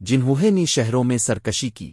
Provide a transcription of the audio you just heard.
جنہوں نے شہروں میں سرکشی کی۔